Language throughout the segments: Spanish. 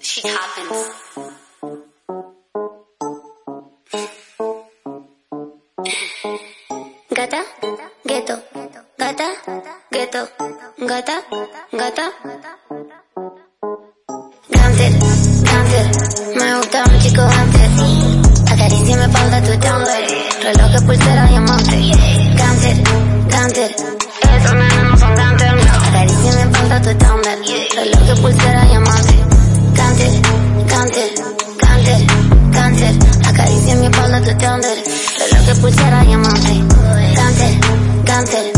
Shit happens. Gata, gueto, gata, gueto, gata, gata. Ganter, acaricia mi espalda tu chamber, reloj de pulsera diamante. Ganter, ganter,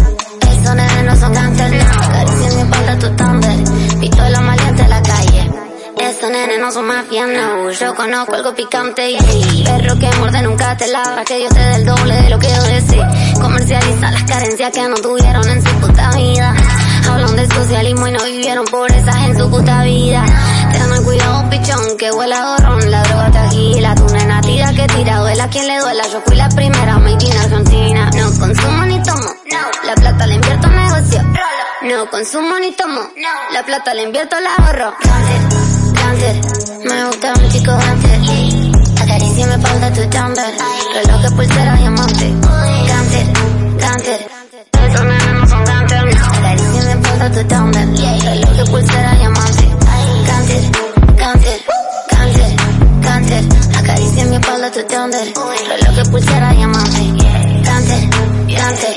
esos nenes no son ganter, no. Acaricia mi espalda tu chamber, pistola maleante a la calle. Esos nenes no son mafia, no. Yo conozco algo picante y hey, perro que muerde nunca te lava. Que Dios te dé el doble de lo que yo deseo. Comercializa las carencias que no tuvieron en su puta vida. Hablan de socialismo y no vivieron pobreza en su puta vida. Ten cuidado, pichón, que huela duela a quien le duela. Yo fui la primera, made in Argentina. No consumo ni tomo. La plata la invierto en negocio. No consumo ni tomo. La plata la invierto, la ahorro. Ganter, me gusta un chico ganter. Acaricia mi espalda tu chamber. Reloj pulsera diamante. Ganter, ganter. Esos nenes no son ganter, no. Acaricia mi espalda tu chamber. Chamber. Reloj de pulsera diamante. Ganter, ganter.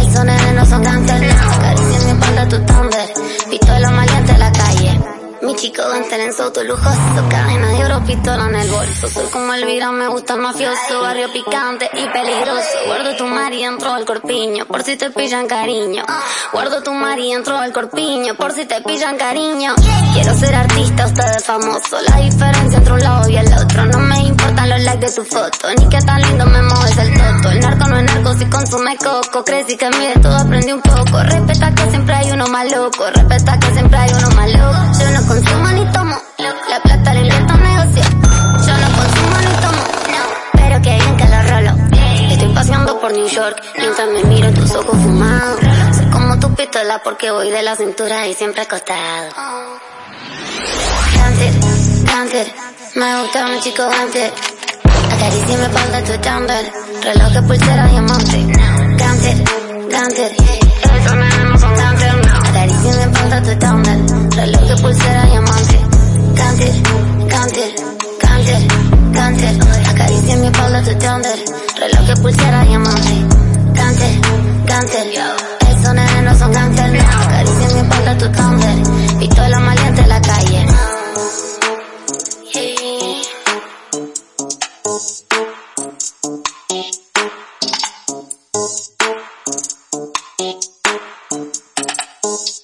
Esos nenes no son ganter, no. Acaricia mi espalda tu chamber. Pistola maleante a la calle. Mi chico ganter en su auto lujoso, cadena de oro, pistola en el bolso. Soy como Elvira, me gusta el mafioso, barrio picante y peligroso. Guardo tu mar y entro al corpiño, por si te pillan cariño. Guardo tu mar y entro al corpiño, por si te pillan cariño. Quiero ser artista, ustedes famoso. La diferencia entre un lado y el otro. No me importan los likes de tu foto, ni que tan lindo me mueves el toto. El narco no es narco si consume coco. Crecí que mide todo, aprendí un poco. Respeta que siempre hay uno más loco. Respeta que siempre hay uno más loco. Yo no consumo ni tomo. La plata la invierto en negocio. Yo no consumo ni tomo. Pero que bien que lo rolo. Estoy paseando por New York mientras me miro tus ojos fumados. Soy como tu pistola porque voy de la cintura y siempre acostado. Ganter, ganter, me gusta un chico ganter. Acaricia mi espalda tu chamber. Reloj de pulsera diamante. Ganter, ganter. Esos nenes no son ganter, no. Acaricia mi espalda tu chamber. Reloj de pulsera diamante. Ganter, ganter, ganter, ganter. Acaricia mi espalda tu chamber. Reloj de pulsera diamante. Ganter, ganter. Esos nenes no son ganter, no. Acaricia mi espalda tu chamber. Thank you.